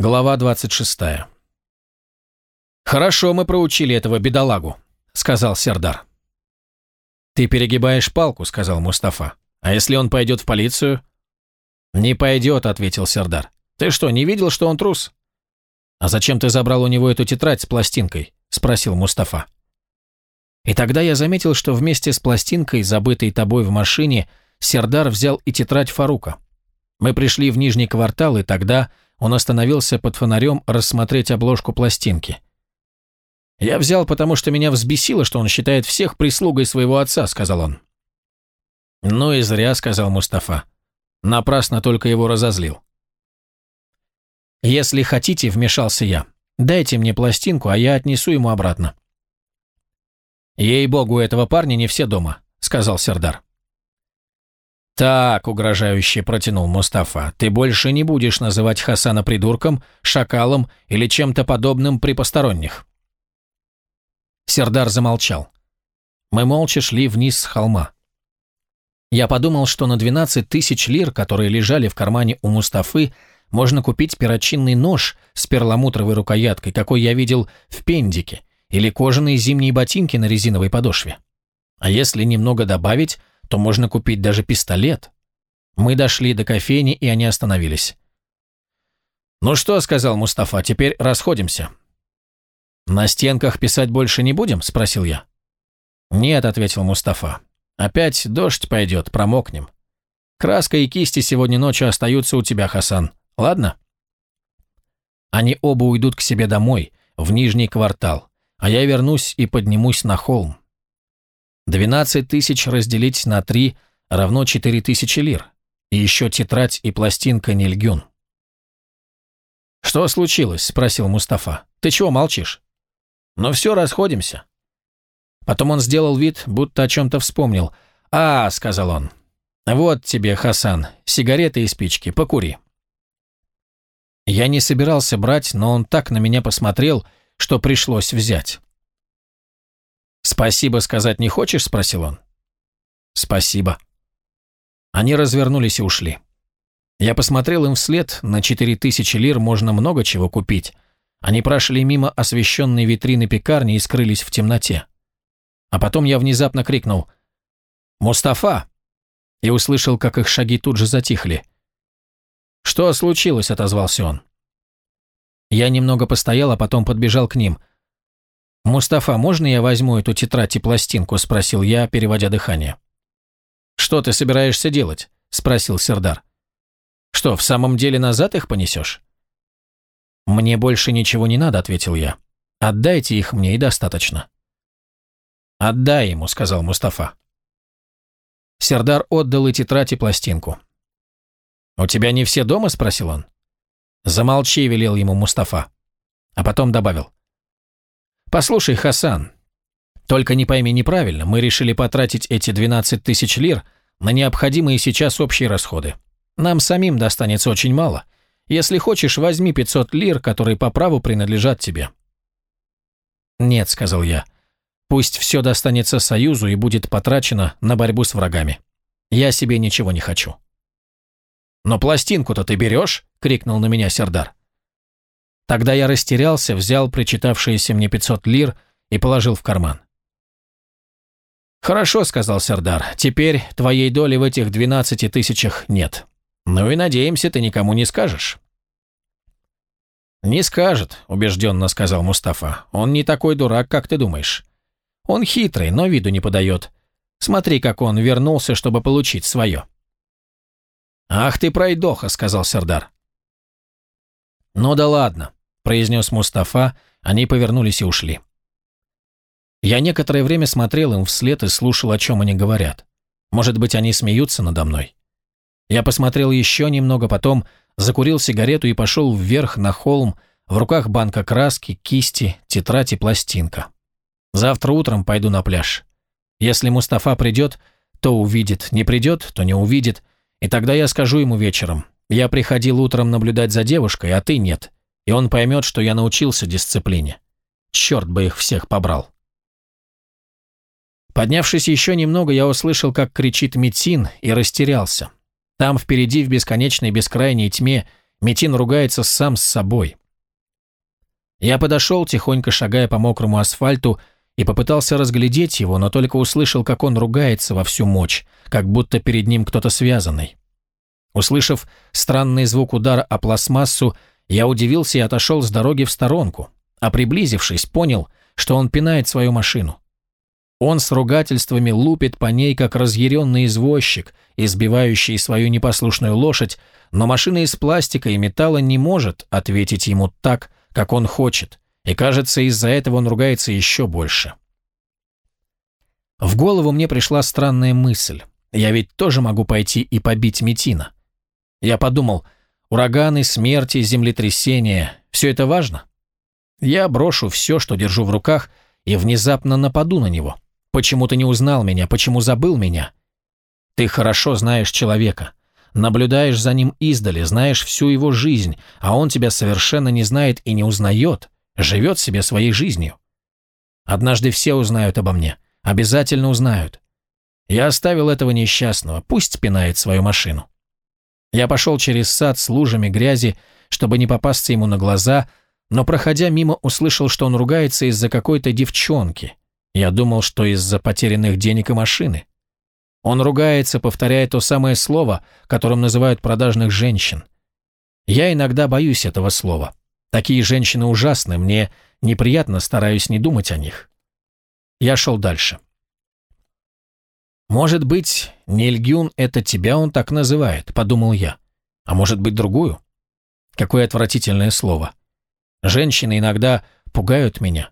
Глава 26. «Хорошо мы проучили этого бедолагу», — сказал Сердар. «Ты перегибаешь палку», — сказал Мустафа. «А если он пойдет в полицию?» «Не пойдет», — ответил Сердар. «Ты что, не видел, что он трус?» «А зачем ты забрал у него эту тетрадь с пластинкой?» — спросил Мустафа. И тогда я заметил, что вместе с пластинкой, забытой тобой в машине, Сердар взял и тетрадь Фарука. Мы пришли в нижний квартал, и тогда он остановился под фонарем рассмотреть обложку пластинки. «Я взял, потому что меня взбесило, что он считает всех прислугой своего отца», — сказал он. «Ну и зря», — сказал Мустафа. Напрасно только его разозлил. «Если хотите», — вмешался я, — «дайте мне пластинку, а я отнесу ему обратно». «Ей-богу, у этого парня не все дома», — сказал Сердар. «Так», — угрожающе протянул Мустафа, — «ты больше не будешь называть Хасана придурком, шакалом или чем-то подобным при посторонних». Сердар замолчал. Мы молча шли вниз с холма. Я подумал, что на 12 тысяч лир, которые лежали в кармане у Мустафы, можно купить перочинный нож с перламутровой рукояткой, какой я видел в Пендике, или кожаные зимние ботинки на резиновой подошве. А если немного добавить, то можно купить даже пистолет. Мы дошли до кофейни, и они остановились. «Ну что», — сказал Мустафа, — «теперь расходимся». «На стенках писать больше не будем?» — спросил я. «Нет», — ответил Мустафа. «Опять дождь пойдет, промокнем. Краска и кисти сегодня ночью остаются у тебя, Хасан. Ладно?» Они оба уйдут к себе домой, в нижний квартал, а я вернусь и поднимусь на холм. 12 тысяч разделить на 3 равно 4 тысячи лир. И еще тетрадь и пластинка Нильгюн. «Что случилось?» – спросил Мустафа. «Ты чего молчишь?» «Ну все, расходимся». Потом он сделал вид, будто о чем-то вспомнил. «А», – сказал он, – «вот тебе, Хасан, сигареты и спички, покури». Я не собирался брать, но он так на меня посмотрел, что пришлось взять. «Спасибо сказать не хочешь?» – спросил он. «Спасибо». Они развернулись и ушли. Я посмотрел им вслед, на четыре тысячи лир можно много чего купить. Они прошли мимо освещенной витрины пекарни и скрылись в темноте. А потом я внезапно крикнул «Мустафа!» и услышал, как их шаги тут же затихли. «Что случилось?» – отозвался он. Я немного постоял, а потом подбежал к ним. «Мустафа, можно я возьму эту тетрадь и пластинку?» – спросил я, переводя дыхание. «Что ты собираешься делать?» – спросил Сердар. «Что, в самом деле назад их понесешь?» «Мне больше ничего не надо», – ответил я. «Отдайте их мне и достаточно». «Отдай ему», – сказал Мустафа. Сердар отдал и тетрадь, и пластинку. «У тебя не все дома?» – спросил он. «Замолчи», – велел ему Мустафа. А потом добавил. «Послушай, Хасан, только не пойми неправильно, мы решили потратить эти 12 тысяч лир на необходимые сейчас общие расходы. Нам самим достанется очень мало. Если хочешь, возьми 500 лир, которые по праву принадлежат тебе». «Нет», — сказал я, — «пусть все достанется Союзу и будет потрачено на борьбу с врагами. Я себе ничего не хочу». «Но пластинку-то ты берешь?» — крикнул на меня Сердар. Тогда я растерялся, взял причитавшиеся мне 500 лир и положил в карман. «Хорошо», — сказал Сердар, — «теперь твоей доли в этих 12 тысячах нет. Ну и надеемся, ты никому не скажешь». «Не скажет», — убежденно сказал Мустафа. «Он не такой дурак, как ты думаешь. Он хитрый, но виду не подает. Смотри, как он вернулся, чтобы получить свое». «Ах ты пройдоха», — сказал Сердар. «Ну да ладно произнес Мустафа, они повернулись и ушли. Я некоторое время смотрел им вслед и слушал, о чем они говорят. Может быть, они смеются надо мной. Я посмотрел еще немного, потом закурил сигарету и пошел вверх на холм, в руках банка краски, кисти, тетрадь и пластинка. Завтра утром пойду на пляж. Если Мустафа придет, то увидит, не придет, то не увидит, и тогда я скажу ему вечером. Я приходил утром наблюдать за девушкой, а ты нет и он поймет, что я научился дисциплине. Черт бы их всех побрал. Поднявшись еще немного, я услышал, как кричит Митин, и растерялся. Там впереди в бесконечной бескрайней тьме Митин ругается сам с собой. Я подошел, тихонько шагая по мокрому асфальту, и попытался разглядеть его, но только услышал, как он ругается во всю мощь, как будто перед ним кто-то связанный. Услышав странный звук удара о пластмассу, я удивился и отошел с дороги в сторонку, а приблизившись, понял, что он пинает свою машину. Он с ругательствами лупит по ней, как разъяренный извозчик, избивающий свою непослушную лошадь, но машина из пластика и металла не может ответить ему так, как он хочет, и кажется, из-за этого он ругается еще больше. В голову мне пришла странная мысль. Я ведь тоже могу пойти и побить Метина. Я подумал, ураганы, смерти, землетрясения – все это важно? Я брошу все, что держу в руках, и внезапно нападу на него. Почему ты не узнал меня? Почему забыл меня? Ты хорошо знаешь человека. Наблюдаешь за ним издали, знаешь всю его жизнь, а он тебя совершенно не знает и не узнает живет себе своей жизнью. Однажды все узнают обо мне, обязательно узнают. Я оставил этого несчастного, пусть пинает свою машину. Я пошел через сад с лужами грязи, чтобы не попасться ему на глаза, но, проходя мимо, услышал, что он ругается из-за какой-то девчонки. Я думал, что из-за потерянных денег и машины. Он ругается, повторяя то самое слово, которым называют продажных женщин. Я иногда боюсь этого слова. Такие женщины ужасны, мне неприятно, стараюсь не думать о них. Я шел дальше. «Может быть, Нильгюн — это тебя он так называет», — подумал я. «А может быть, другую?» Какое отвратительное слово. Женщины иногда пугают меня.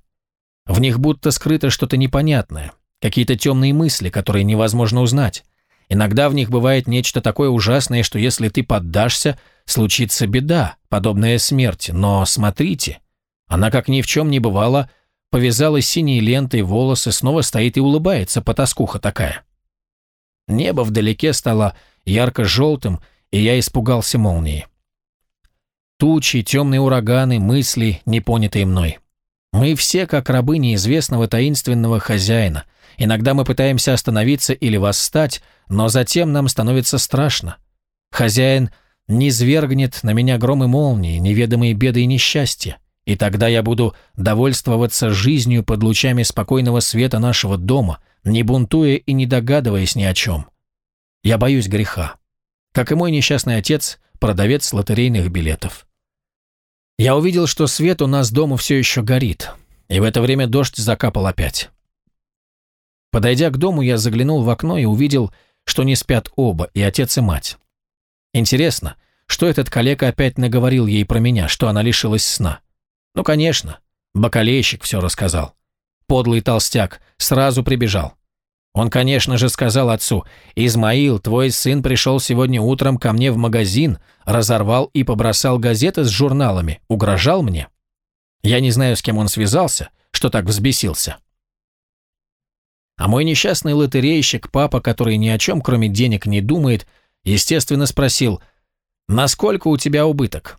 В них будто скрыто что-то непонятное, какие-то темные мысли, которые невозможно узнать. Иногда в них бывает нечто такое ужасное, что если ты поддашься, случится беда, подобная смерти. Но смотрите, она как ни в чем не бывало, повязала синей лентой волосы, снова стоит и улыбается, потаскуха такая. Небо вдалеке стало ярко-желтым, и я испугался молнии. Тучи, темные ураганы, мысли, непонятые мной. Мы все как рабы неизвестного таинственного хозяина. Иногда мы пытаемся остановиться или восстать, но затем нам становится страшно. Хозяин не свергнет на меня громы молнии, неведомые беды и несчастья, и тогда я буду довольствоваться жизнью под лучами спокойного света нашего дома, не бунтуя и не догадываясь ни о чем. Я боюсь греха. Как и мой несчастный отец, продавец лотерейных билетов. Я увидел, что свет у нас дома все еще горит, и в это время дождь закапал опять. Подойдя к дому, я заглянул в окно и увидел, что не спят оба, и отец, и мать. Интересно, что этот калека опять наговорил ей про меня, что она лишилась сна? Ну, конечно, бакалейщик все рассказал. Подлый толстяк сразу прибежал. Он, конечно же, сказал отцу, «Измаил, твой сын пришел сегодня утром ко мне в магазин, разорвал и побросал газеты с журналами, угрожал мне». Я не знаю, с кем он связался, что так взбесился. А мой несчастный лотерейщик, папа, который ни о чем, кроме денег, не думает, естественно, спросил, «Насколько у тебя убыток?»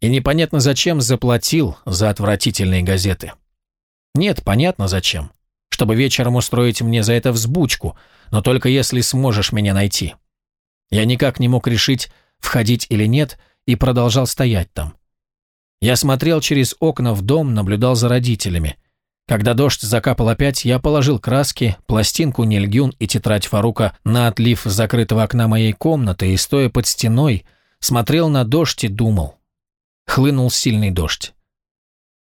И непонятно зачем заплатил за отвратительные газеты. Нет, понятно зачем. Чтобы вечером устроить мне за это взбучку, но только если сможешь меня найти. Я никак не мог решить, входить или нет, и продолжал стоять там. Я смотрел через окна в дом, наблюдал за родителями. Когда дождь закапал опять, я положил краски, пластинку Нильгюн и тетрадь Фарука на отлив закрытого окна моей комнаты и, стоя под стеной, смотрел на дождь и думал. Хлынул сильный дождь.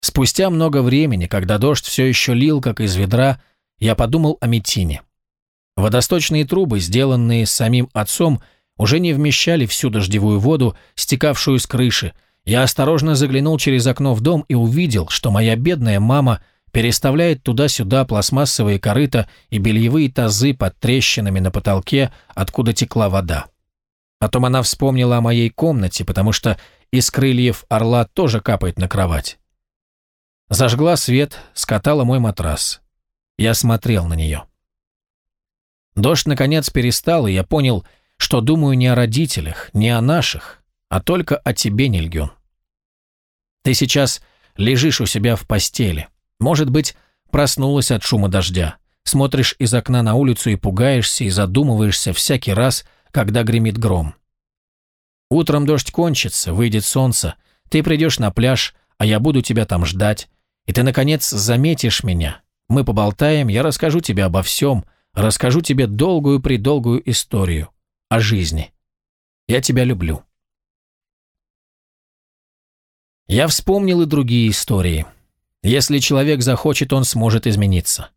Спустя много времени, когда дождь все еще лил, как из ведра, я подумал о Метине. Водосточные трубы, сделанные самим отцом, уже не вмещали всю дождевую воду, стекавшую с крыши. Я осторожно заглянул через окно в дом и увидел, что моя бедная мама – переставляет туда-сюда пластмассовые корыта и бельевые тазы под трещинами на потолке, откуда текла вода. Потом она вспомнила о моей комнате, потому что из крыльев орла тоже капает на кровать. Зажгла свет, скатала мой матрас. Я смотрел на нее. Дождь, наконец, перестал, и я понял, что думаю не о родителях, не о наших, а только о тебе, Нильгюн. Ты сейчас лежишь у себя в постели. Может быть, проснулась от шума дождя. Смотришь из окна на улицу и пугаешься, и задумываешься всякий раз, когда гремит гром. Утром дождь кончится, выйдет солнце, ты придешь на пляж, а я буду тебя там ждать, и ты, наконец, заметишь меня. Мы поболтаем, я расскажу тебе обо всем, расскажу тебе долгую-предолгую историю о жизни. Я тебя люблю. Я вспомнил и другие истории. Если человек захочет, он сможет измениться.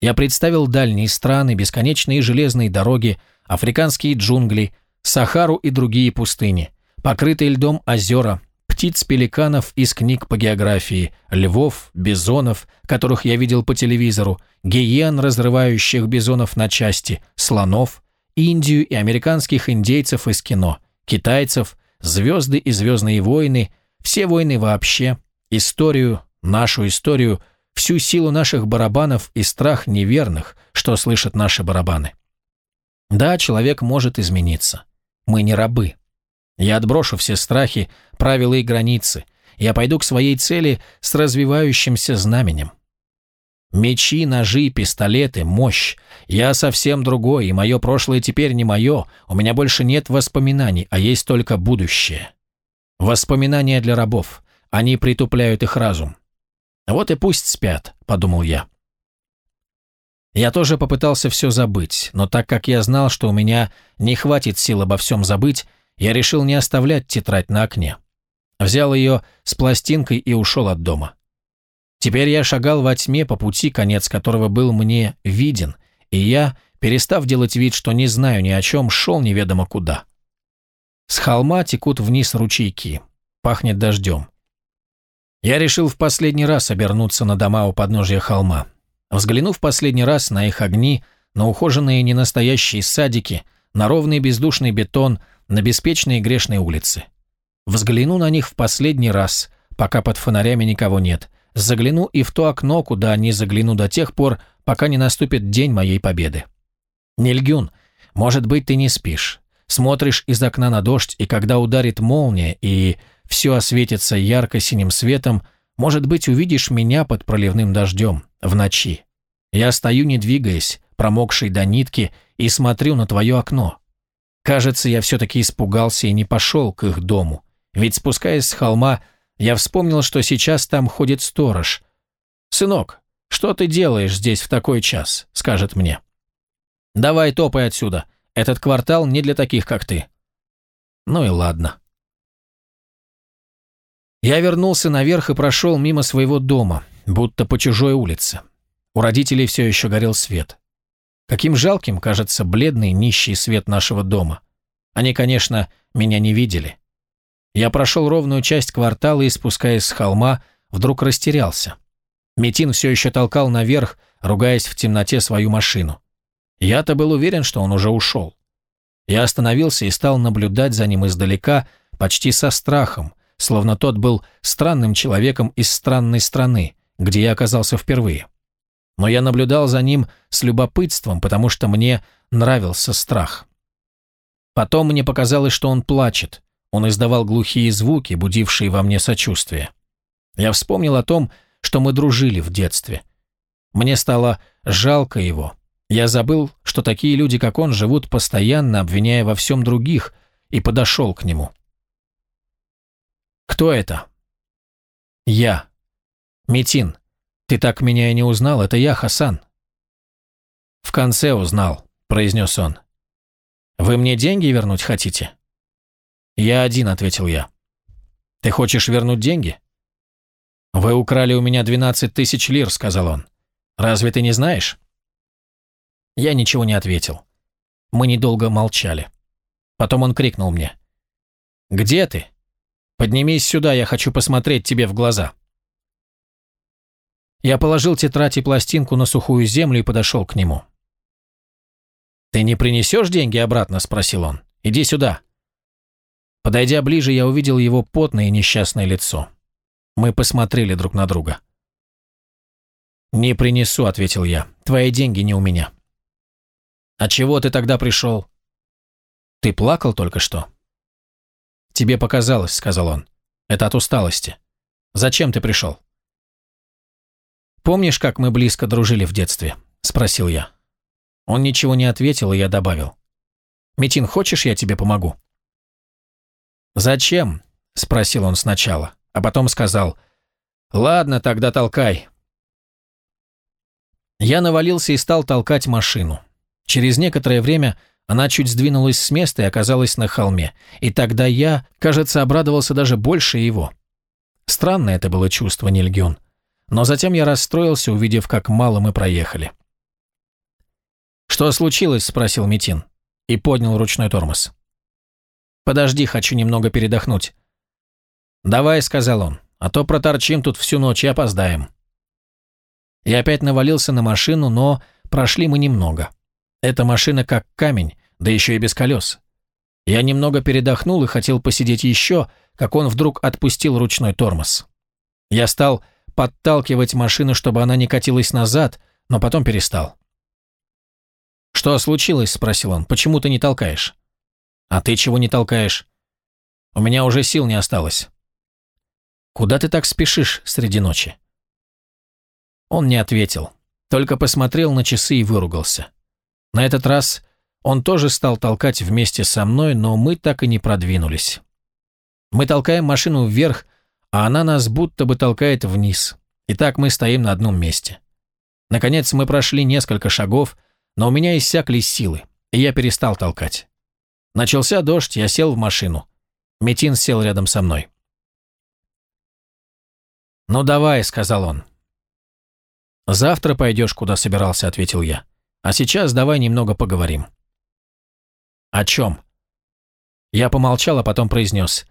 Я представил дальние страны, бесконечные железные дороги, африканские джунгли, Сахару и другие пустыни, покрытые льдом озера, птиц-пеликанов из книг по географии, львов, бизонов, которых я видел по телевизору, гиен, разрывающих бизонов на части, слонов, Индию и американских индейцев из кино, китайцев, звезды и звездные войны, все войны вообще, историю, нашу историю, всю силу наших барабанов и страх неверных, что слышат наши барабаны. Да, человек может измениться. Мы не рабы. Я отброшу все страхи, правила и границы. Я пойду к своей цели с развивающимся знаменем. Мечи, ножи, пистолеты, мощь. Я совсем другой, и мое прошлое теперь не мое. У меня больше нет воспоминаний, а есть только будущее. Воспоминания для рабов. Они притупляют их разум. Вот и пусть спят, подумал я. Я тоже попытался все забыть, но так как я знал, что у меня не хватит сил обо всем забыть, я решил не оставлять тетрадь на окне. Взял ее с пластинкой и ушел от дома. Теперь я шагал во тьме по пути, конец которого был мне виден, и я, перестав делать вид, что не знаю ни о чем, шел неведомо куда. С холма текут вниз ручейки, пахнет дождем. Я решил в последний раз обернуться на дома у подножия холма. Взглянув последний раз на их огни, на ухоженные ненастоящие садики, на ровный бездушный бетон, на беспечные грешные улицы. Взгляну на них в последний раз, пока под фонарями никого нет. Загляну и в то окно, куда не загляну до тех пор, пока не наступит день моей победы. Нильгюн, может быть, ты не спишь. Смотришь из окна на дождь, и когда ударит молния, и все осветится ярко-синим светом, может быть, увидишь меня под проливным дождем, в ночи. Я стою, не двигаясь, промокший до нитки, и смотрю на твое окно. Кажется, я все-таки испугался и не пошел к их дому. Ведь спускаясь с холма, я вспомнил, что сейчас там ходит сторож. «Сынок, что ты делаешь здесь в такой час?» – скажет мне. «Давай топай отсюда. Этот квартал не для таких, как ты». Ну и ладно. Я вернулся наверх и прошел мимо своего дома, будто по чужой улице. У родителей все еще горел свет. Каким жалким кажется бледный нищий свет нашего дома. Они, конечно, меня не видели. Я прошел ровную часть квартала и, спускаясь с холма, вдруг растерялся. Метин все еще толкал наверх, ругаясь в темноте свою машину. Я-то был уверен, что он уже ушел. Я остановился и стал наблюдать за ним издалека, почти со страхом, словно тот был странным человеком из странной страны, где я оказался впервые но я наблюдал за ним с любопытством, потому что мне нравился страх. Потом мне показалось, что он плачет. Он издавал глухие звуки, будившие во мне сочувствие. Я вспомнил о том, что мы дружили в детстве. Мне стало жалко его. Я забыл, что такие люди, как он, живут постоянно, обвиняя во всем других, и подошел к нему. «Кто это?» «Я. Метин. «Ты так меня и не узнал, это я, Хасан». «В конце узнал», — произнес он. «Вы мне деньги вернуть хотите?» «Я один», — ответил я. «Ты хочешь вернуть деньги?» «Вы украли у меня 12 тысяч лир», — сказал он. «Разве ты не знаешь?» Я ничего не ответил. Мы недолго молчали. Потом он крикнул мне. «Где ты? Поднимись сюда, я хочу посмотреть тебе в глаза». Я положил тетрадь и пластинку на сухую землю и подошел к нему. «Ты не принесешь деньги обратно?» – спросил он. «Иди сюда». Подойдя ближе, я увидел его потное и несчастное лицо. Мы посмотрели друг на друга. «Не принесу», – ответил я. «Твои деньги не у меня». «А чего ты тогда пришел?» «Ты плакал только что?» «Тебе показалось», – сказал он. «Это от усталости. Зачем ты пришел?» «Помнишь, как мы близко дружили в детстве?» – спросил я. Он ничего не ответил, и я добавил. «Митин, хочешь, я тебе помогу?» «Зачем?» – спросил он сначала, а потом сказал «Ладно, тогда толкай». Я навалился и стал толкать машину. Через некоторое время она чуть сдвинулась с места и оказалась на холме, и тогда я, кажется, обрадовался даже больше его. Странное это было чувство, Нильгюн. Но затем я расстроился, увидев, как мало мы проехали. «Что случилось?» – спросил Митин и поднял ручной тормоз. «Подожди, хочу немного передохнуть». «Давай», – сказал он, – «а то проторчим тут всю ночь и опоздаем». Я опять навалился на машину, но прошли мы немного. Эта машина как камень, да еще и без колес. Я немного передохнул и хотел посидеть еще, как он вдруг отпустил ручной тормоз. Я стал подталкивать машину, чтобы она не катилась назад, но потом перестал. «Что случилось?» – спросил он. «Почему ты не толкаешь?» «А ты чего не толкаешь?» «У меня уже сил не осталось». «Куда ты так спешишь среди ночи?» Он не ответил, только посмотрел на часы и выругался. На этот раз он тоже стал толкать вместе со мной, но мы так и не продвинулись. Мы толкаем машину вверх, а она нас будто бы толкает вниз. И так мы стоим на одном месте. Наконец мы прошли несколько шагов, но у меня иссякли силы, и я перестал толкать. Начался дождь, я сел в машину. Метин сел рядом со мной. «Ну давай», — сказал он. «Завтра пойдешь, куда собирался», — ответил я. «А сейчас давай немного поговорим». «О чем?» Я помолчал, а потом произнес.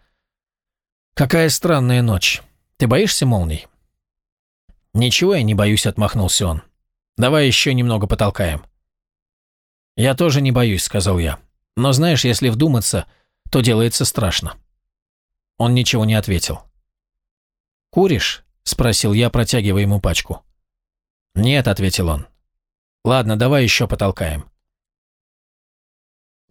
«Какая странная ночь. Ты боишься молний?» «Ничего я не боюсь», — отмахнулся он. «Давай еще немного потолкаем». «Я тоже не боюсь», — сказал я. «Но знаешь, если вдуматься, то делается страшно». Он ничего не ответил. «Куришь?» — спросил я, протягивая ему пачку. «Нет», — ответил он. «Ладно, давай еще потолкаем».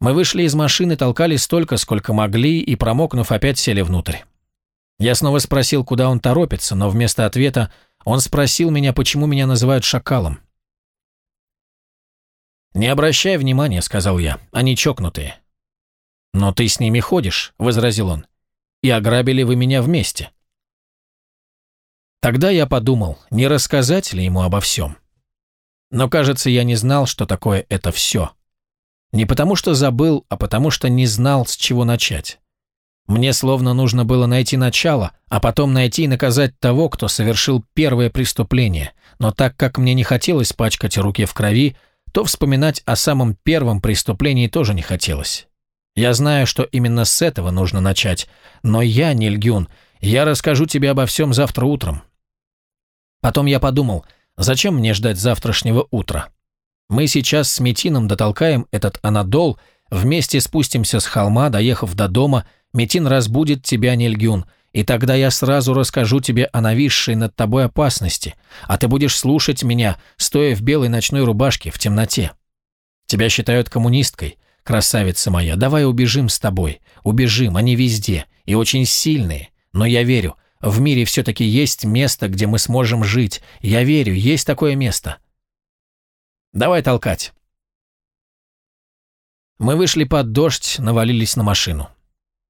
Мы вышли из машины, толкали столько, сколько могли, и, промокнув, опять сели внутрь. Я снова спросил, куда он торопится, но вместо ответа он спросил меня, почему меня называют шакалом. «Не обращай внимания», — сказал я, — «они чокнутые». «Но ты с ними ходишь», — возразил он, — «и ограбили вы меня вместе». Тогда я подумал, не рассказать ли ему обо всем. Но, кажется, я не знал, что такое это все. Не потому что забыл, а потому что не знал, с чего начать. Мне словно нужно было найти начало, а потом найти и наказать того, кто совершил первое преступление. Но так как мне не хотелось пачкать руки в крови, то вспоминать о самом первом преступлении тоже не хотелось. Я знаю, что именно с этого нужно начать, но я, Нильгюн, я расскажу тебе обо всем завтра утром. Потом я подумал, зачем мне ждать завтрашнего утра? Мы сейчас с Метином дотолкаем этот анадол, вместе спустимся с холма, доехав до дома, Метин разбудит тебя, Нильгюн, и тогда я сразу расскажу тебе о нависшей над тобой опасности, а ты будешь слушать меня, стоя в белой ночной рубашке в темноте. Тебя считают коммунисткой, красавица моя, давай убежим с тобой, убежим, они везде, и очень сильные, но я верю, в мире все-таки есть место, где мы сможем жить, я верю, есть такое место. Давай толкать. Мы вышли под дождь, навалились на машину.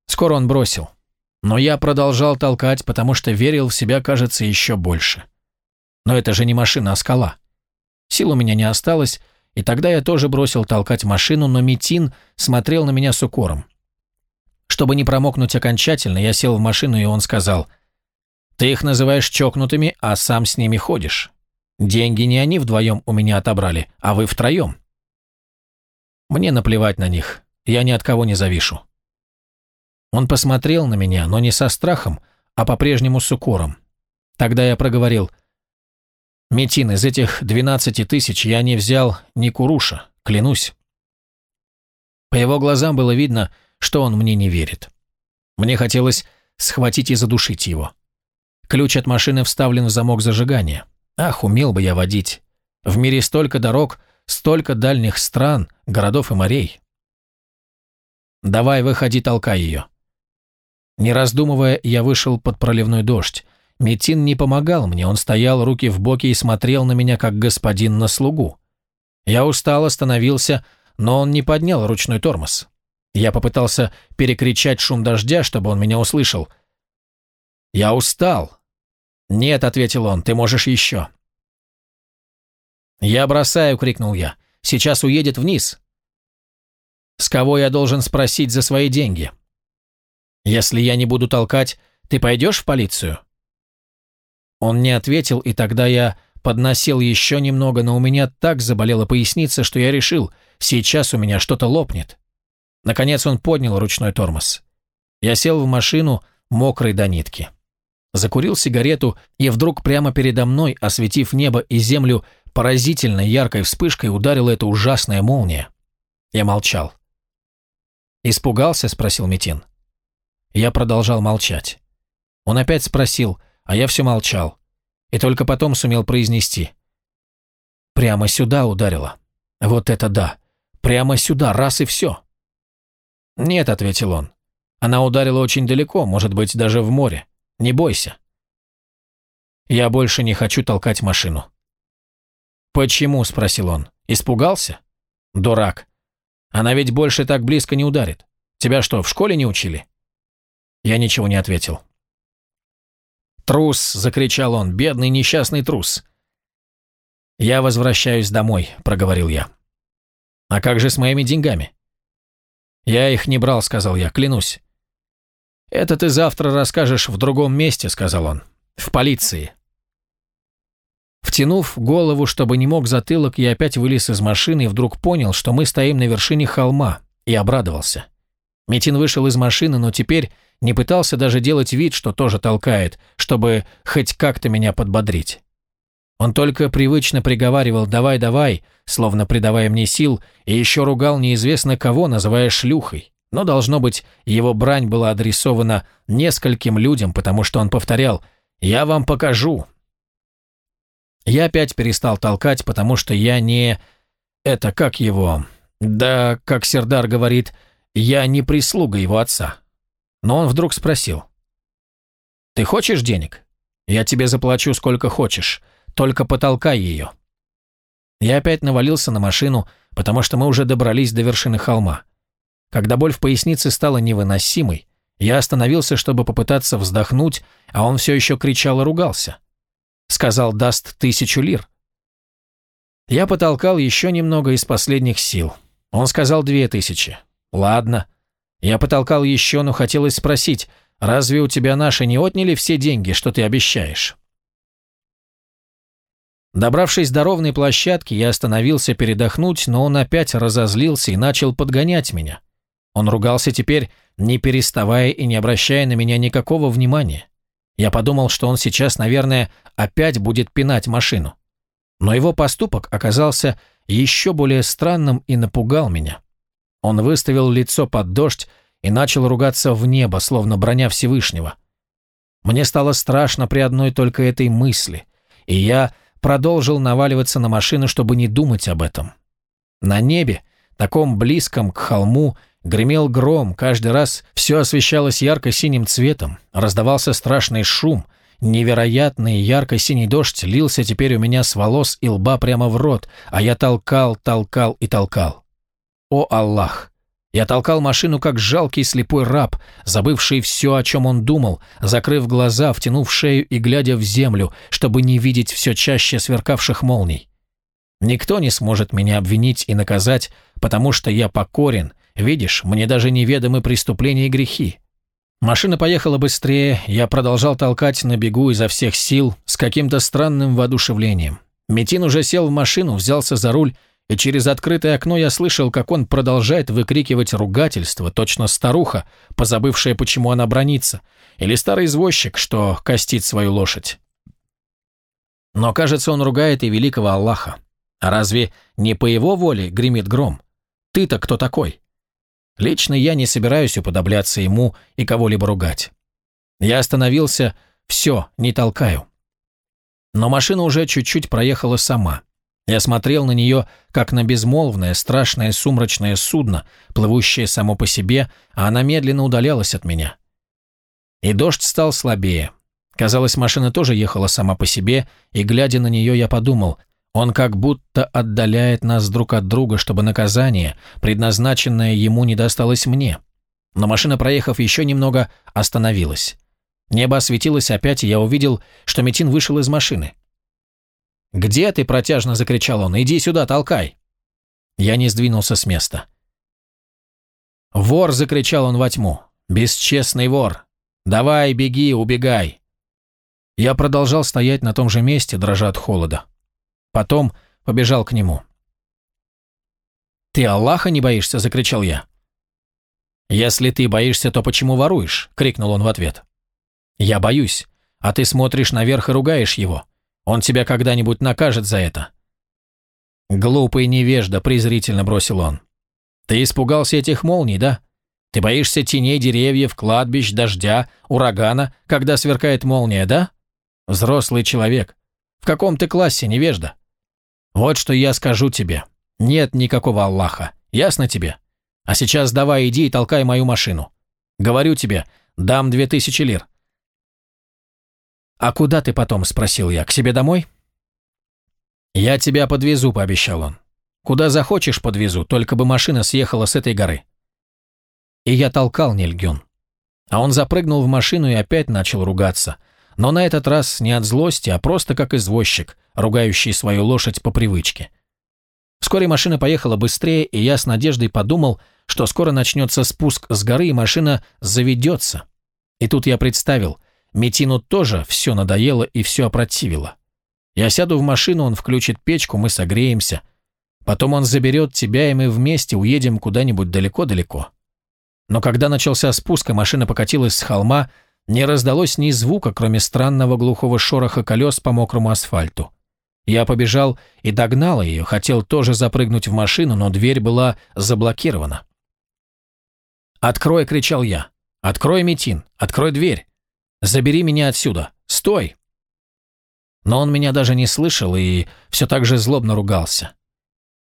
Скоро он бросил. Но я продолжал толкать, потому что верил в себя, кажется, еще больше. Но это же не машина, а скала. Сил у меня не осталось, и тогда я тоже бросил толкать машину, но Митин смотрел на меня с укором. Чтобы не промокнуть окончательно, я сел в машину, и он сказал, «Ты их называешь чокнутыми, а сам с ними ходишь. Деньги не они вдвоем у меня отобрали, а вы втроем». Мне наплевать на них, я ни от кого не завишу. Он посмотрел на меня, но не со страхом, а по-прежнему с укором. Тогда я проговорил, «Метин, из этих двенадцати тысяч я не взял ни куруша, клянусь». По его глазам было видно, что он мне не верит. Мне хотелось схватить и задушить его. Ключ от машины вставлен в замок зажигания. Ах, умел бы я водить. В мире столько дорог, столько дальних стран, городов и морей. «Давай, выходи, толкай ее». Не раздумывая, я вышел под проливной дождь. Метин не помогал мне, он стоял, руки в боки и смотрел на меня, как господин на слугу. Я устал, остановился, но он не поднял ручной тормоз. Я попытался перекричать шум дождя, чтобы он меня услышал. «Я устал». «Нет», — ответил он, — «ты можешь еще». «Я бросаю», — крикнул я. «Сейчас уедет вниз». «С кого я должен спросить за свои деньги?» «Если я не буду толкать, ты пойдешь в полицию?» Он не ответил, и тогда я подносил еще немного, но у меня так заболела поясница, что я решил, сейчас у меня что-то лопнет. Наконец он поднял ручной тормоз. Я сел в машину, мокрый до нитки. Закурил сигарету, и вдруг прямо передо мной, осветив небо и землю, поразительно яркой вспышкой ударила эта ужасная молния. Я молчал. «Испугался?» – спросил Митин. Я продолжал молчать. Он опять спросил, а я все молчал. И только потом сумел произнести. «Прямо сюда ударило. Вот это да! Прямо сюда, раз и все!» «Нет», — ответил он. «Она ударила очень далеко, может быть, даже в море. Не бойся». «Я больше не хочу толкать машину». «Почему?» — спросил он. «Испугался?» «Дурак. Она ведь больше так близко не ударит. Тебя что, в школе не учили?» Я ничего не ответил. «Трус!» — закричал он. «Бедный несчастный трус!» «Я возвращаюсь домой», — проговорил я. «А как же с моими деньгами?» «Я их не брал», — сказал я, — «клянусь». «Это ты завтра расскажешь в другом месте», — сказал он. «В полиции». Втянув голову, чтобы не мог затылок, я опять вылез из машины и вдруг понял, что мы стоим на вершине холма, и обрадовался. Митин вышел из машины, но теперь не пытался даже делать вид, что тоже толкает, чтобы хоть как-то меня подбодрить. Он только привычно приговаривал «давай, давай», словно придавая мне сил, и еще ругал неизвестно кого, называя шлюхой. Но, должно быть, его брань была адресована нескольким людям, потому что он повторял «я вам покажу». Я опять перестал толкать, потому что я не... Это как его... Да, как Сердар говорит, я не прислуга его отца. Но он вдруг спросил. «Ты хочешь денег? Я тебе заплачу сколько хочешь. Только потолкай ее». Я опять навалился на машину, потому что мы уже добрались до вершины холма. Когда боль в пояснице стала невыносимой, я остановился, чтобы попытаться вздохнуть, а он все еще кричал и ругался. Сказал, даст тысячу лир. Я потолкал еще немного из последних сил. Он сказал две тысячи. Ладно. Я потолкал еще, но хотелось спросить, разве у тебя наши не отняли все деньги, что ты обещаешь? Добравшись до ровной площадки, я остановился передохнуть, но он опять разозлился и начал подгонять меня. Он ругался теперь, не переставая и не обращая на меня никакого внимания. Я подумал, что он сейчас, наверное, опять будет пинать машину. Но его поступок оказался еще более странным и напугал меня. Он выставил лицо под дождь и начал ругаться в небо, словно броня Всевышнего. Мне стало страшно при одной только этой мысли, и я продолжил наваливаться на машину, чтобы не думать об этом. На небе, таком близком к холму, гремел гром, каждый раз все освещалось ярко-синим цветом, раздавался страшный шум, невероятный ярко-синий дождь лился теперь у меня с волос и лба прямо в рот, а я толкал, толкал и толкал. О Аллах! Я толкал машину, как жалкий слепой раб, забывший все, о чем он думал, закрыв глаза, втянув шею и глядя в землю, чтобы не видеть все чаще сверкавших молний. Никто не сможет меня обвинить и наказать, потому что я покорен, видишь, мне даже неведомы преступления и грехи. Машина поехала быстрее, я продолжал толкать на бегу изо всех сил с каким-то странным воодушевлением. Метин уже сел в машину, взялся за руль и через открытое окно я слышал, как он продолжает выкрикивать ругательство, точно старуха, позабывшая, почему она бронится, или старый извозчик, что костит свою лошадь. Но, кажется, он ругает и великого Аллаха. А разве не по его воле гремит гром? Ты-то кто такой? Лично я не собираюсь уподобляться ему и кого-либо ругать. Я остановился, все, не толкаю. Но машина уже чуть-чуть проехала сама. Я смотрел на нее, как на безмолвное, страшное сумрачное судно, плывущее само по себе, а она медленно удалялась от меня. И дождь стал слабее. Казалось, машина тоже ехала сама по себе, и, глядя на нее, я подумал, Он как будто отдаляет нас друг от друга, чтобы наказание, предназначенное ему, не досталось мне. Но машина, проехав еще немного, остановилась. Небо осветилось опять, и я увидел, что Метин вышел из машины. «Где ты?» – протяжно закричал он. «Иди сюда, толкай!» Я не сдвинулся с места. «Вор!» – закричал он во тьму. «Бесчестный вор! Давай, беги, убегай!» Я продолжал стоять на том же месте, дрожа от холода. Потом побежал к нему. «Ты Аллаха не боишься?» – закричал я. «Если ты боишься, то почему воруешь?» – крикнул он в ответ. «Я боюсь, а ты смотришь наверх и ругаешь его. Он тебя когда-нибудь накажет за это». «Глупый невежда», – презрительно бросил он. «Ты испугался этих молний, да? Ты боишься теней деревьев, кладбищ, дождя, урагана, когда сверкает молния, да? Взрослый человек. В каком ты классе, невежда? Вот что я скажу тебе. Нет никакого Аллаха. Ясно тебе? А сейчас давай иди и толкай мою машину. Говорю тебе, дам две тысячи лир. «А куда ты потом?» – спросил я. «К себе домой?» «Я тебя подвезу», – пообещал он. «Куда захочешь, подвезу, только бы машина съехала с этой горы». И я толкал Нильгюн. А он запрыгнул в машину и опять начал ругаться. Но на этот раз не от злости, а просто как извозчик, ругающий свою лошадь по привычке. Вскоре машина поехала быстрее, и я с надеждой подумал, что скоро начнется спуск с горы, и машина заведется. И тут я представил, Метину тоже все надоело и все опротивило. Я сяду в машину, он включит печку, мы согреемся. Потом он заберет тебя, и мы вместе уедем куда-нибудь далеко-далеко. Но когда начался спуск, и машина покатилась с холма, не раздалось ни звука, кроме странного глухого шороха колес по мокрому асфальту. Я побежал и догнал ее, хотел тоже запрыгнуть в машину, но дверь была заблокирована. «Открой!» — кричал я. «Открой, Метин! Открой дверь! Забери меня отсюда! Стой!» Но он меня даже не слышал и все так же злобно ругался.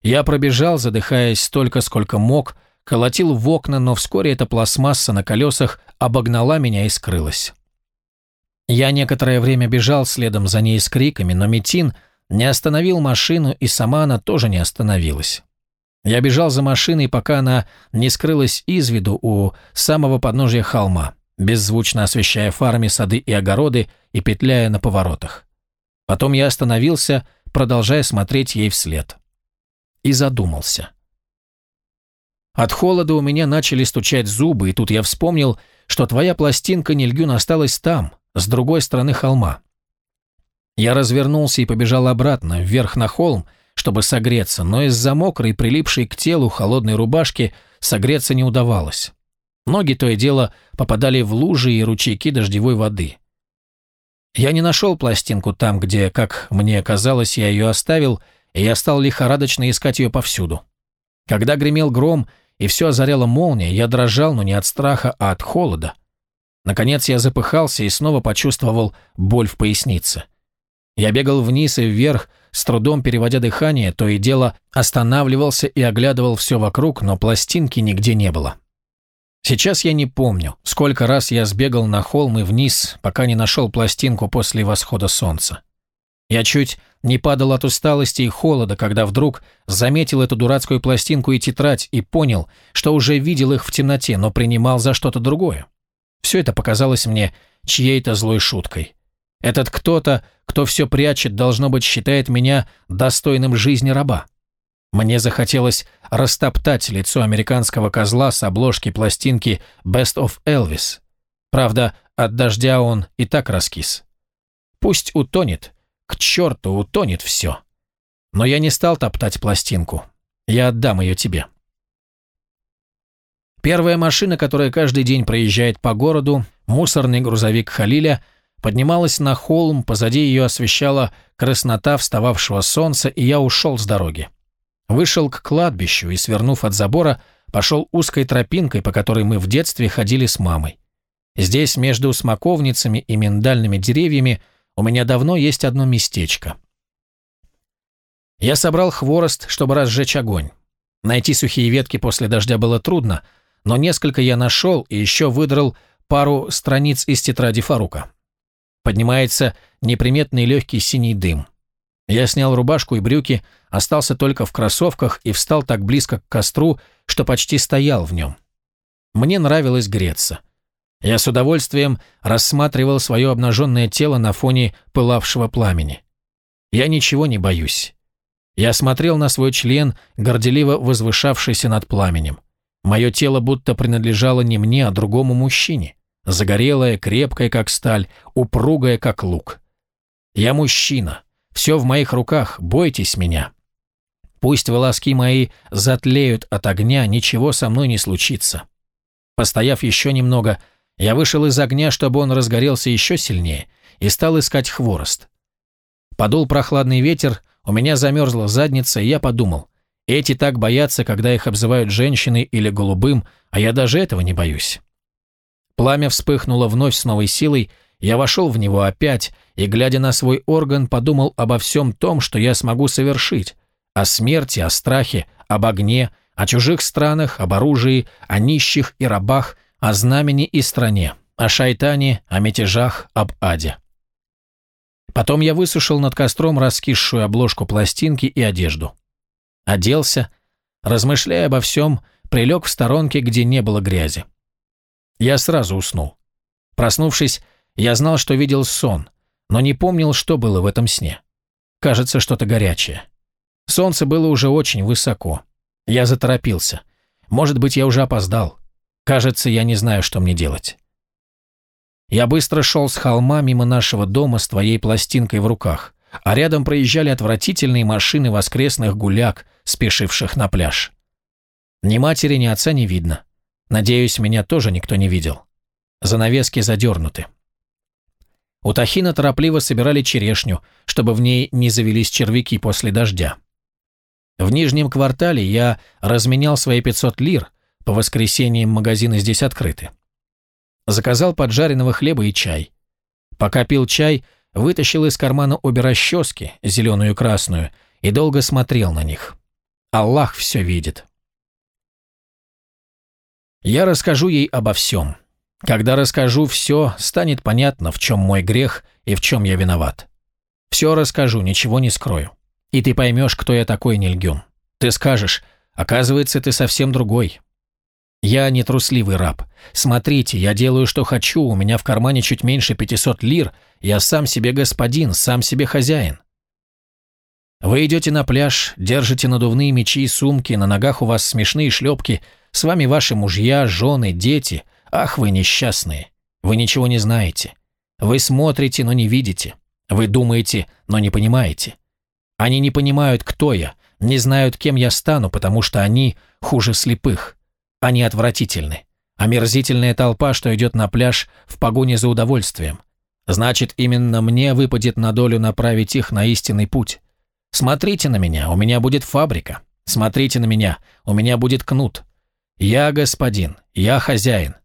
Я пробежал, задыхаясь столько, сколько мог, колотил в окна, но вскоре эта пластмасса на колесах обогнала меня и скрылась. Я некоторое время бежал следом за ней с криками, но Метин не остановил машину, и сама она тоже не остановилась. Я бежал за машиной, пока она не скрылась из виду у самого подножия холма, беззвучно освещая фарами сады и огороды и петляя на поворотах. Потом я остановился, продолжая смотреть ей вслед. И задумался. От холода у меня начали стучать зубы, и тут я вспомнил, что твоя пластинка Нильгюн осталась там, с другой стороны холма. Я развернулся и побежал обратно, вверх на холм, чтобы согреться, но из-за мокрой, прилипшей к телу холодной рубашки согреться не удавалось. Ноги то и дело попадали в лужи и ручейки дождевой воды. Я не нашел пластинку там, где, как мне казалось, я ее оставил, и я стал лихорадочно искать ее повсюду. Когда гремел гром и все озаряла молния, я дрожал, но не от страха, а от холода. Наконец я запыхался и снова почувствовал боль в пояснице. Я бегал вниз и вверх, с трудом переводя дыхание, то и дело останавливался и оглядывал все вокруг, но пластинки нигде не было. Сейчас я не помню, сколько раз я сбегал на холм и вниз, пока не нашел пластинку после восхода солнца. Я чуть не падал от усталости и холода, когда вдруг заметил эту дурацкую пластинку и тетрадь и понял, что уже видел их в темноте, но принимал за что-то другое. Все это показалось мне чьей-то злой шуткой. Этот кто-то, кто все прячет, должно быть, считает меня достойным жизни раба. Мне захотелось растоптать лицо американского козла с обложки пластинки «Best of Elvis». Правда, от дождя он и так раскис. Пусть утонет, к черту утонет все. Но я не стал топтать пластинку. Я отдам ее тебе. Первая машина, которая каждый день проезжает по городу, мусорный грузовик Халиля – поднималась на холм, позади ее освещала краснота встававшего солнца, и я ушел с дороги. Вышел к кладбищу и, свернув от забора, пошел узкой тропинкой, по которой мы в детстве ходили с мамой. Здесь, между смоковницами и миндальными деревьями, у меня давно есть одно местечко. Я собрал хворост, чтобы разжечь огонь. Найти сухие ветки после дождя было трудно, но несколько я нашел и еще выдрал пару страниц из тетради Фарука. Поднимается неприметный легкий синий дым. Я снял рубашку и брюки, остался только в кроссовках и встал так близко к костру, что почти стоял в нем. Мне нравилось греться. Я с удовольствием рассматривал свое обнаженное тело на фоне пылавшего пламени. Я ничего не боюсь. Я смотрел на свой член, горделиво возвышавшийся над пламенем. Мое тело будто принадлежало не мне, а другому мужчине. Загорелое, крепкое, как сталь, упругое, как лук. Я мужчина. Все в моих руках, бойтесь меня. Пусть волоски мои затлеют от огня, ничего со мной не случится. Постояв еще немного, я вышел из огня, чтобы он разгорелся еще сильнее, и стал искать хворост. Подул прохладный ветер, у меня замерзла задница, и я подумал, эти так боятся, когда их обзывают женщиной или голубым, а я даже этого не боюсь. Пламя вспыхнуло вновь с новой силой, я вошел в него опять, и, глядя на свой орган, подумал обо всем том, что я смогу совершить, о смерти, о страхе, об огне, о чужих странах, об оружии, о нищих и рабах, о знамени и стране, о шайтане, о мятежах, об аде. Потом я высушил над костром раскисшую обложку пластинки и одежду. Оделся, размышляя обо всем, прилег в сторонке, где не было грязи. Я сразу уснул. Проснувшись, я знал, что видел сон, но не помнил, что было в этом сне. Кажется, что-то горячее. Солнце было уже очень высоко. Я заторопился. Может быть, я уже опоздал. Кажется, я не знаю, что мне делать. Я быстро шел с холма мимо нашего дома с твоей пластинкой в руках, а рядом проезжали отвратительные машины воскресных гуляк, спешивших на пляж. Ни матери, ни отца не видно. Надеюсь, меня тоже никто не видел. Занавески задернуты. У Тахина торопливо собирали черешню, чтобы в ней не завелись червяки после дождя. В нижнем квартале я разменял свои 500 лир, по воскресеньям магазины здесь открыты. Заказал поджаренного хлеба и чай. Пока пил чай, вытащил из кармана обе расчески, зеленую и красную, и долго смотрел на них. Аллах все видит. Я расскажу ей обо всем. Когда расскажу все, станет понятно, в чем мой грех и в чем я виноват. Все расскажу, ничего не скрою. И ты поймешь, кто я такой, Нильгюн. Ты скажешь, оказывается, ты совсем другой. Я не трусливый раб. Смотрите, я делаю, что хочу, у меня в кармане чуть меньше 500 лир, я сам себе господин, сам себе хозяин. Вы идете на пляж, держите надувные мечи и сумки, на ногах у вас смешные шлепки, с вами ваши мужья, жены, дети. Ах, вы несчастные. Вы ничего не знаете. Вы смотрите, но не видите. Вы думаете, но не понимаете. Они не понимают, кто я, не знают, кем я стану, потому что они хуже слепых. Они отвратительны. Омерзительная толпа, что идет на пляж в погоне за удовольствием. Значит, именно мне выпадет на долю направить их на истинный путь. Смотрите на меня, у меня будет фабрика. Смотрите на меня, у меня будет кнут. Я господин, я хозяин.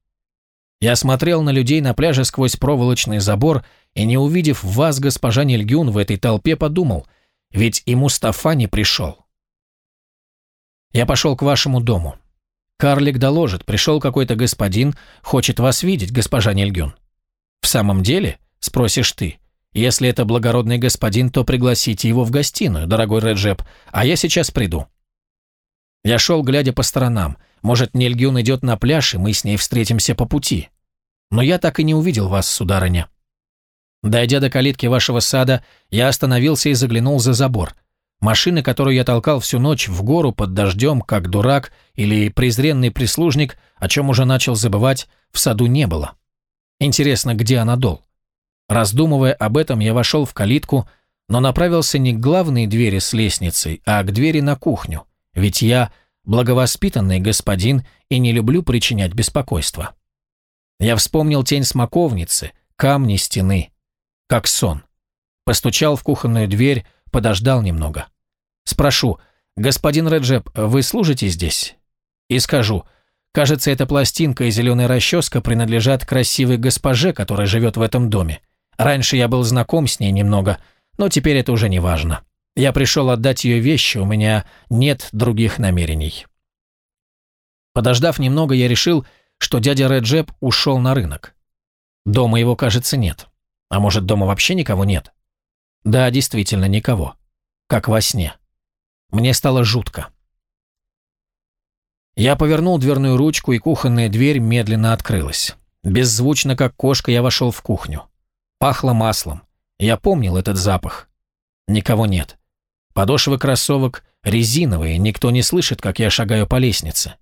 Я смотрел на людей на пляже сквозь проволочный забор и, не увидев вас, госпожа Нильгюн, в этой толпе, подумал, ведь и Мустафа не пришел. Я пошел к вашему дому. Карлик доложит, пришел какой-то господин, хочет вас видеть, госпожа Нильгюн. В самом деле, спросишь ты, если это благородный господин, то пригласите его в гостиную, дорогой Реджеп, а я сейчас приду. Я шел, глядя по сторонам. Может, Нильгюн идет на пляж, и мы с ней встретимся по пути. Но я так и не увидел вас, сударыня. Дойдя до калитки вашего сада, я остановился и заглянул за забор. Машины, которую я толкал всю ночь в гору под дождем, как дурак или презренный прислужник, о чем уже начал забывать, в саду не было. Интересно, где Анадол? Раздумывая об этом, я вошел в калитку, но направился не к главной двери с лестницей, а к двери на кухню, ведь я благовоспитанный господин и не люблю причинять беспокойство. Я вспомнил тень смоковницы, камни стены, как сон. Постучал в кухонную дверь, подождал немного. Спрошу, господин Реджеп, вы служите здесь? И скажу, кажется, эта пластинка и зеленая расческа принадлежат красивой госпоже, которая живет в этом доме. Раньше я был знаком с ней немного, но теперь это уже не важно. Я пришел отдать ее вещи, у меня нет других намерений. Подождав немного, я решил, что дядя Реджеп ушел на рынок. Дома его, кажется, нет. А может, дома вообще никого нет? Да, действительно, никого. как во сне. Мне стало жутко. Я повернул дверную ручку, и кухонная дверь медленно открылась. Беззвучно, как кошка, я вошел в кухню. Пахло маслом. Я помнил этот запах. Никого нет. Подошвы кроссовок резиновые, никто не слышит, как я шагаю по лестнице.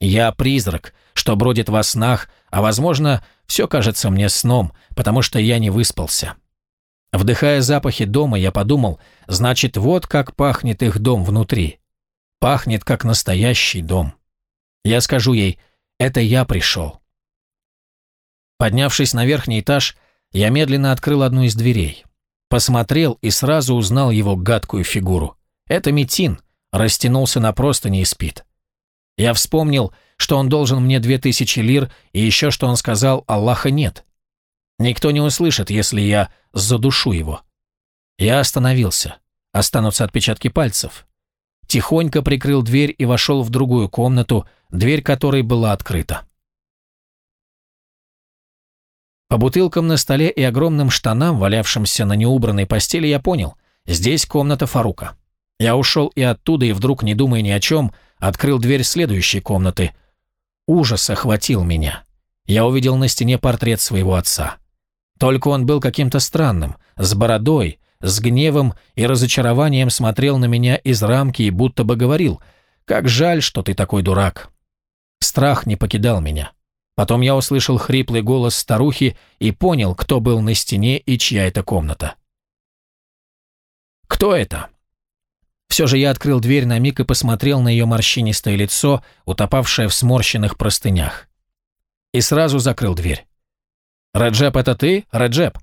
Я призрак, что бродит во снах, а, возможно, все кажется мне сном, потому что я не выспался. Вдыхая запахи дома, я подумал, значит, вот как пахнет их дом внутри. Пахнет, как настоящий дом. Я скажу ей, это я пришел. Поднявшись на верхний этаж, я медленно открыл одну из дверей. Посмотрел и сразу узнал его гадкую фигуру. Это Митин, растянулся на простыне и спит. Я вспомнил, что он должен мне две тысячи лир, и еще что он сказал «Аллаха нет». Никто не услышит, если я задушу его. Я остановился. Останутся отпечатки пальцев. Тихонько прикрыл дверь и вошел в другую комнату, дверь которой была открыта. По бутылкам на столе и огромным штанам, валявшимся на неубранной постели, я понял, здесь комната Фарука. Я ушел и оттуда, и вдруг, не думая ни о чем, открыл дверь следующей комнаты. Ужас охватил меня. Я увидел на стене портрет своего отца. Только он был каким-то странным, с бородой, с гневом и разочарованием смотрел на меня из рамки и будто бы говорил «Как жаль, что ты такой дурак». Страх не покидал меня. Потом я услышал хриплый голос старухи и понял, кто был на стене и чья это комната. «Кто это?» Все же я открыл дверь на миг и посмотрел на ее морщинистое лицо, утопавшее в сморщенных простынях. И сразу закрыл дверь. «Реджеп, это ты? Реджеп?»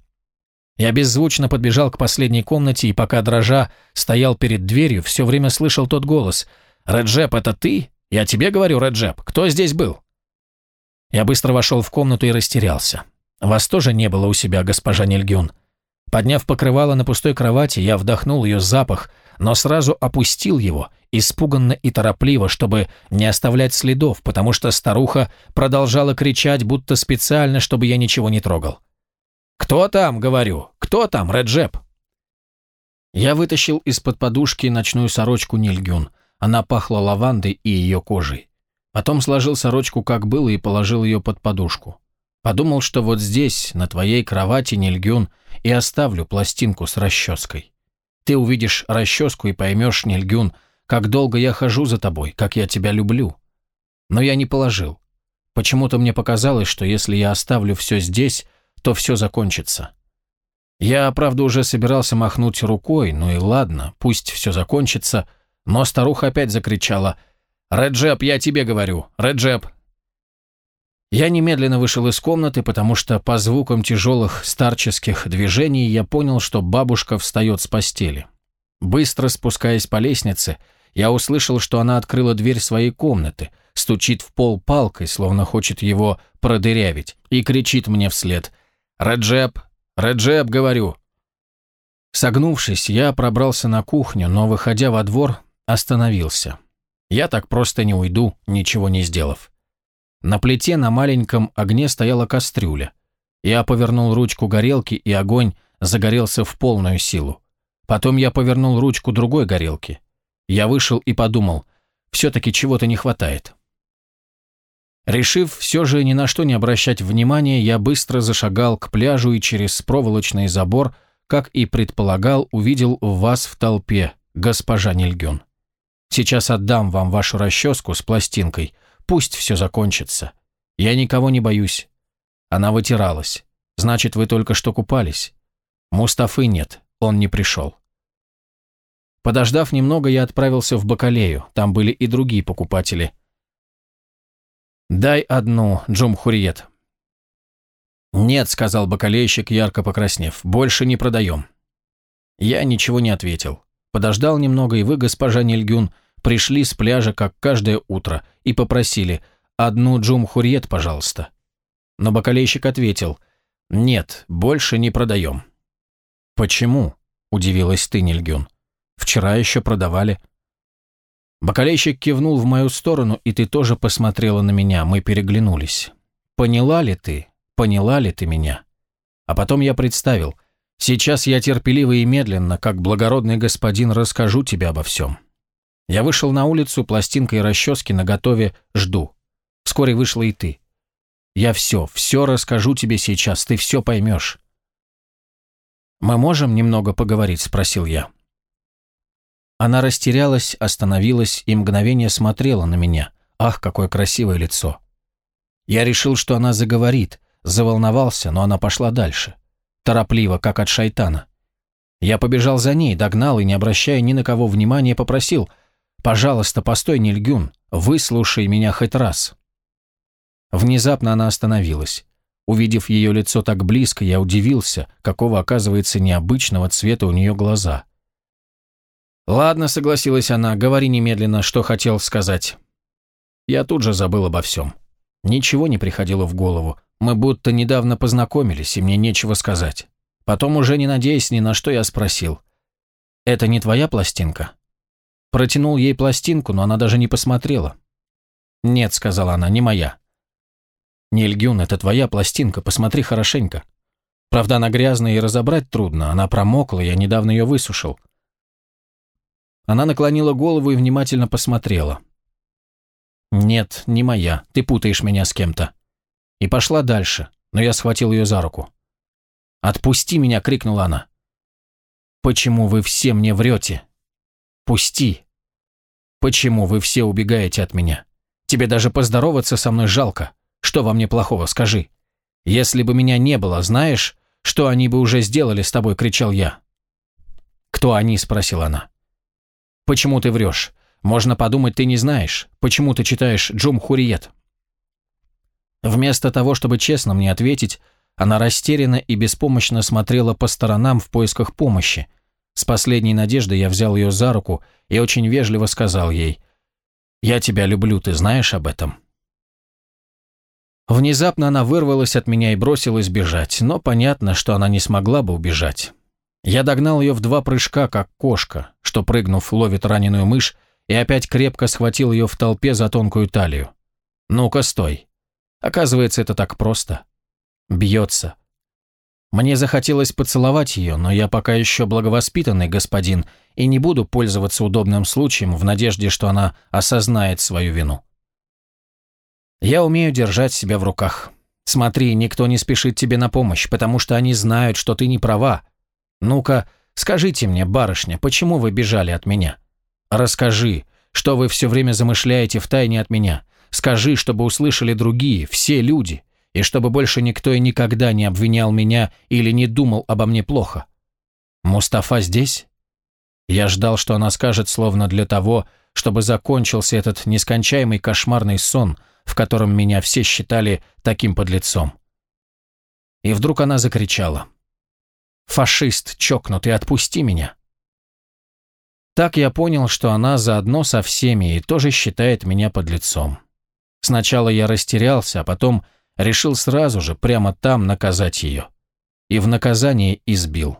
Я беззвучно подбежал к последней комнате и пока дрожа стоял перед дверью, все время слышал тот голос. «Реджеп, это ты? Я тебе говорю, Реджеп. Кто здесь был?» Я быстро вошел в комнату и растерялся. Вас тоже не было у себя, госпожа Нильгюн. Подняв покрывало на пустой кровати, я вдохнул ее запах, но сразу опустил его, испуганно и торопливо, чтобы не оставлять следов, потому что старуха продолжала кричать, будто специально, чтобы я ничего не трогал. «Кто там?» — говорю. «Кто там, Реджеп?» Я вытащил из-под подушки ночную сорочку Нильгюн. Она пахла лавандой и ее кожей. Потом сложил сорочку, как было, и положил ее под подушку. Подумал, что вот здесь, на твоей кровати, Нильгюн, и оставлю пластинку с расческой. Ты увидишь расческу и поймешь, Нильгюн, как долго я хожу за тобой, как я тебя люблю. Но я не положил. Почему-то мне показалось, что если я оставлю все здесь, то все закончится. Я, правда, уже собирался махнуть рукой, ну и ладно, пусть все закончится, но старуха опять закричала – «Реджеп, я тебе говорю! Реджеп!» Я немедленно вышел из комнаты, потому что по звукам тяжелых старческих движений я понял, что бабушка встает с постели. Быстро спускаясь по лестнице, я услышал, что она открыла дверь своей комнаты, стучит в пол палкой, словно хочет его продырявить, и кричит мне вслед «Реджеп! Реджеп!» — говорю. Согнувшись, я пробрался на кухню, но, выходя во двор, остановился. Я так просто не уйду, ничего не сделав. На плите на маленьком огне стояла кастрюля. Я повернул ручку горелки, и огонь загорелся в полную силу. Потом я повернул ручку другой горелки. Я вышел и подумал, все-таки чего-то не хватает. Решив все же ни на что не обращать внимания, я быстро зашагал к пляжу и через проволочный забор, как и предполагал, увидел вас в толпе, госпожа Нильгюн. Сейчас отдам вам вашу расческу с пластинкой. Пусть все закончится. Я никого не боюсь. Она вытиралась. Значит, вы только что купались. Мустафы нет, он не пришел. Подождав немного, я отправился в Бакалею. Там были и другие покупатели. «Дай одну, Джумхуриет». «Нет», — сказал бакалейщик, ярко покраснев, — «больше не продаем». Я ничего не ответил. Подождал немного, и вы, госпожа Нильгюн, пришли с пляжа, как каждое утро, и попросили «одну джум-хурьет, пожалуйста». Но бакалейщик ответил «нет, больше не продаем». «Почему?» – удивилась ты, Нильгюн. «Вчера еще продавали». Бакалейщик кивнул в мою сторону, и ты тоже посмотрела на меня, мы переглянулись. «Поняла ли ты? Поняла ли ты меня?» А потом я представил, Сейчас я терпеливо и медленно, как благородный господин, расскажу тебе обо всем. Я вышел на улицу, пластинкой расчески наготове, жду. Вскоре вышла и ты. Я все, все расскажу тебе сейчас, ты все поймешь. «Мы можем немного поговорить?» – спросил я. Она растерялась, остановилась и мгновение смотрела на меня. Ах, какое красивое лицо. Я решил, что она заговорит, заволновался, но она пошла дальше. Торопливо, как от шайтана. Я побежал за ней, догнал и, не обращая ни на кого внимания, попросил «Пожалуйста, постой, Нильгюн, выслушай меня хоть раз». Внезапно она остановилась. Увидев ее лицо так близко, я удивился, какого, оказывается, необычного цвета у нее глаза. «Ладно», — согласилась она, — «говори немедленно, что хотел сказать». Я тут же забыл обо всем. Ничего не приходило в голову. Мы будто недавно познакомились, и мне нечего сказать. Потом, уже не надеясь ни на что, я спросил. «Это не твоя пластинка?» Протянул ей пластинку, но она даже не посмотрела. «Нет», — сказала она, — «не моя». «Нильгюн, это твоя пластинка, посмотри хорошенько. Правда, она грязная и разобрать трудно, она промокла, я недавно ее высушил». Она наклонила голову и внимательно посмотрела. «Нет, не моя, ты путаешь меня с кем-то». И пошла дальше, но я схватил ее за руку. «Отпусти меня!» — крикнула она. «Почему вы все мне врете? Пусти! Почему вы все убегаете от меня? Тебе даже поздороваться со мной жалко. Что во мне плохого, скажи? Если бы меня не было, знаешь, что они бы уже сделали с тобой?» — кричал я. «Кто они?» — спросила она. «Почему ты врешь? Можно подумать, ты не знаешь. Почему ты читаешь Джум Хуриет?» Вместо того, чтобы честно мне ответить, она растерянно и беспомощно смотрела по сторонам в поисках помощи. С последней надеждой я взял ее за руку и очень вежливо сказал ей, «Я тебя люблю, ты знаешь об этом?» Внезапно она вырвалась от меня и бросилась бежать, но понятно, что она не смогла бы убежать. Я догнал ее в два прыжка, как кошка, что, прыгнув, ловит раненую мышь, и опять крепко схватил ее в толпе за тонкую талию. «Ну-ка, стой!» Оказывается, это так просто. Бьется. Мне захотелось поцеловать ее, но я пока еще благовоспитанный господин и не буду пользоваться удобным случаем в надежде, что она осознает свою вину. Я умею держать себя в руках. Смотри, никто не спешит тебе на помощь, потому что они знают, что ты не права. Ну-ка, скажите мне, барышня, почему вы бежали от меня? Расскажи, что вы все время замышляете в тайне от меня. Скажи, чтобы услышали другие, все люди, и чтобы больше никто и никогда не обвинял меня или не думал обо мне плохо. Мустафа здесь? Я ждал, что она скажет, словно для того, чтобы закончился этот нескончаемый кошмарный сон, в котором меня все считали таким подлецом. И вдруг она закричала. «Фашист, чокнутый, отпусти меня!» Так я понял, что она заодно со всеми и тоже считает меня подлецом. Сначала я растерялся, а потом решил сразу же прямо там наказать ее. И в наказание избил.